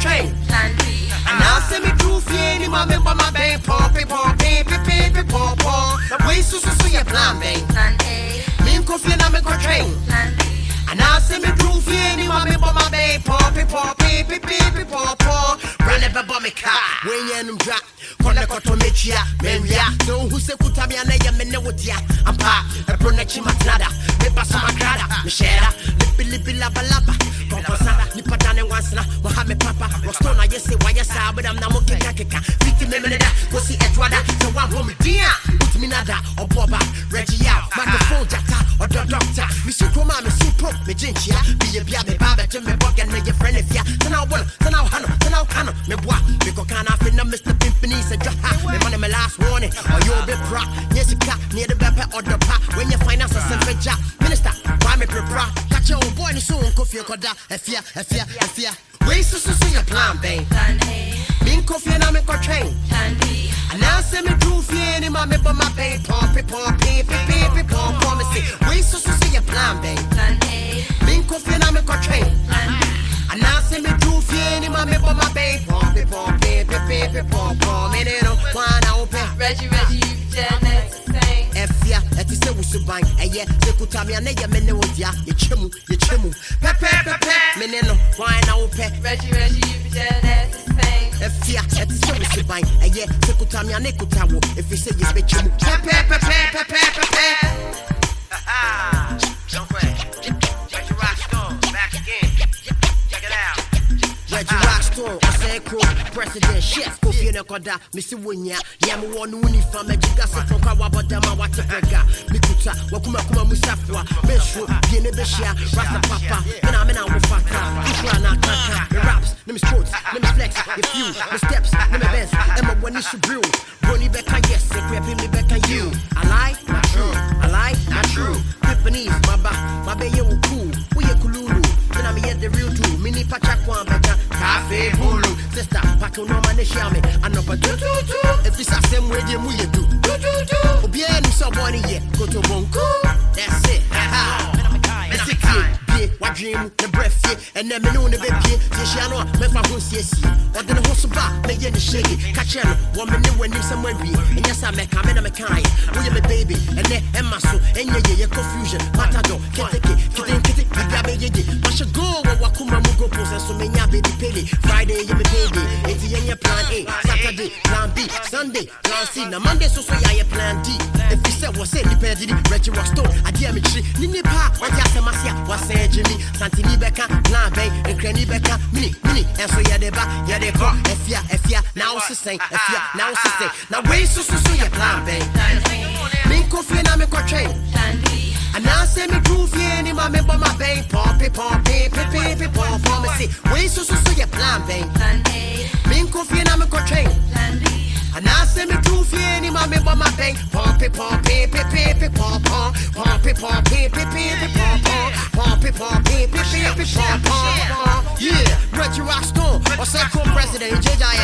train. Plan B. And now send me proof here, ni ma me ba ma bang, pop, pop, pop, pop, pop, pop. The way so so so your plan A. Me and I me go train. And now send me proof here, ni ma me ba ma bang, pop, pop, pop, pop, pop, pop. Run it ba me car. When you num drop. Kona koto mechia, menwia So who se kutami anaya mene wotia Ampa, ebro na chima trada Me basa makrada, me shera Lipi lipi laba laba Koko nipa dane wansana Waha me papa, rostona yese waya sa But I'm na mo keka keka Fiti me mene da, kosi edwada So one home dia, utimi nada Oboba, Reggie out Microphone jata, odo doctor. Me su kroma, me su me jinchia Biye bia, me baba, jim me bogan Me ye friend if ya, tana wano, tana hano Tana kano, me boa Biko kana finna Mr. Pimpini Say drop ha, me money me last warning. Or you be proc, my member my pay, pump it, pump it, pump it, pump pump me say, wait, so so say your plan, bang. Plan A. Min coffee and I'm in train. Plan B. And now send me proof here, any my member my pay, pump it, pump it, pump it, pump pump me don't want to open. Reggie, Reggie, you Janet to sing. Efia, eti se wusuban, eye, se kutami ane ye mene wodia, ye chemu, ye chemu. Pepe, back again. Check it out. Reggie Rockstone, Osenko, President Chef, Kofi Nekoda, Missy Wunya, Yamu One Uniform, Magiga Safoka, Wabadama, Watabrega, Mikuta, Wakuma Kuma Musafwa, Beshu, Piene Beshia, Rasta Papa, I'm in our Faka, Kaka, the raps, Name Sports, Name Flex, if you, the steps, Name Benz, Emma Wanisha Brew, Bonnie Becca, yes, Creepy me Becca, you. I lie, not true, I lie, not true. Japanese, my ba, my baby, you cool, we Kululu, I'm here the real two, Mini Pachakwan, Becca, Cafe Bulu, sister, Paco no man, Shami, and up a do. If it's a same way, you do do do do. Obia, ni so bonny yet, go to Bonku. That's it, ha ha. Dream, the breath, yeah, and then me know the baby, Tishano, me fa hun siesi, or the host of me yen the shaggy, catch him, woman, you when you somewhere be, and yes, I make a man, I'm a kind, we are my baby, and then Emma so, and yeah, yeah, confusion, matado, can't take it, kitty, kitty, baby, yeah, I should go, wakuma mugo pose, so me ya baby. Pele, Friday, you me baby, it's the plan A, Saturday, plan B, Sunday, plan C, now Monday, so so yeah, plan D, if you said what's it, depending, Reggie Rockstone, I dear me tree, Nini pa, what ya say, Masia, what's it, Jimmy, Santini Becca, plan B, and Cranny Becca, mini, mini, and so yeah, they back, yeah, they call, if ya, if ya, now it's the same, if ya, now it's the same, now wait, so so so yeah, plan B, Plan C. Min coffee and a now send me proof here, any my member my bang, pump it, pump it, pump it, pump pump me say, wait, so so so yeah, plan bang. Plan A. Min coffee and I'm a train. Here, any my member my bang, pump it, pump it, pump pump pump, it, pump it, pump pump pump, it, pump it, pump pump. Yeah, or Central President, JJ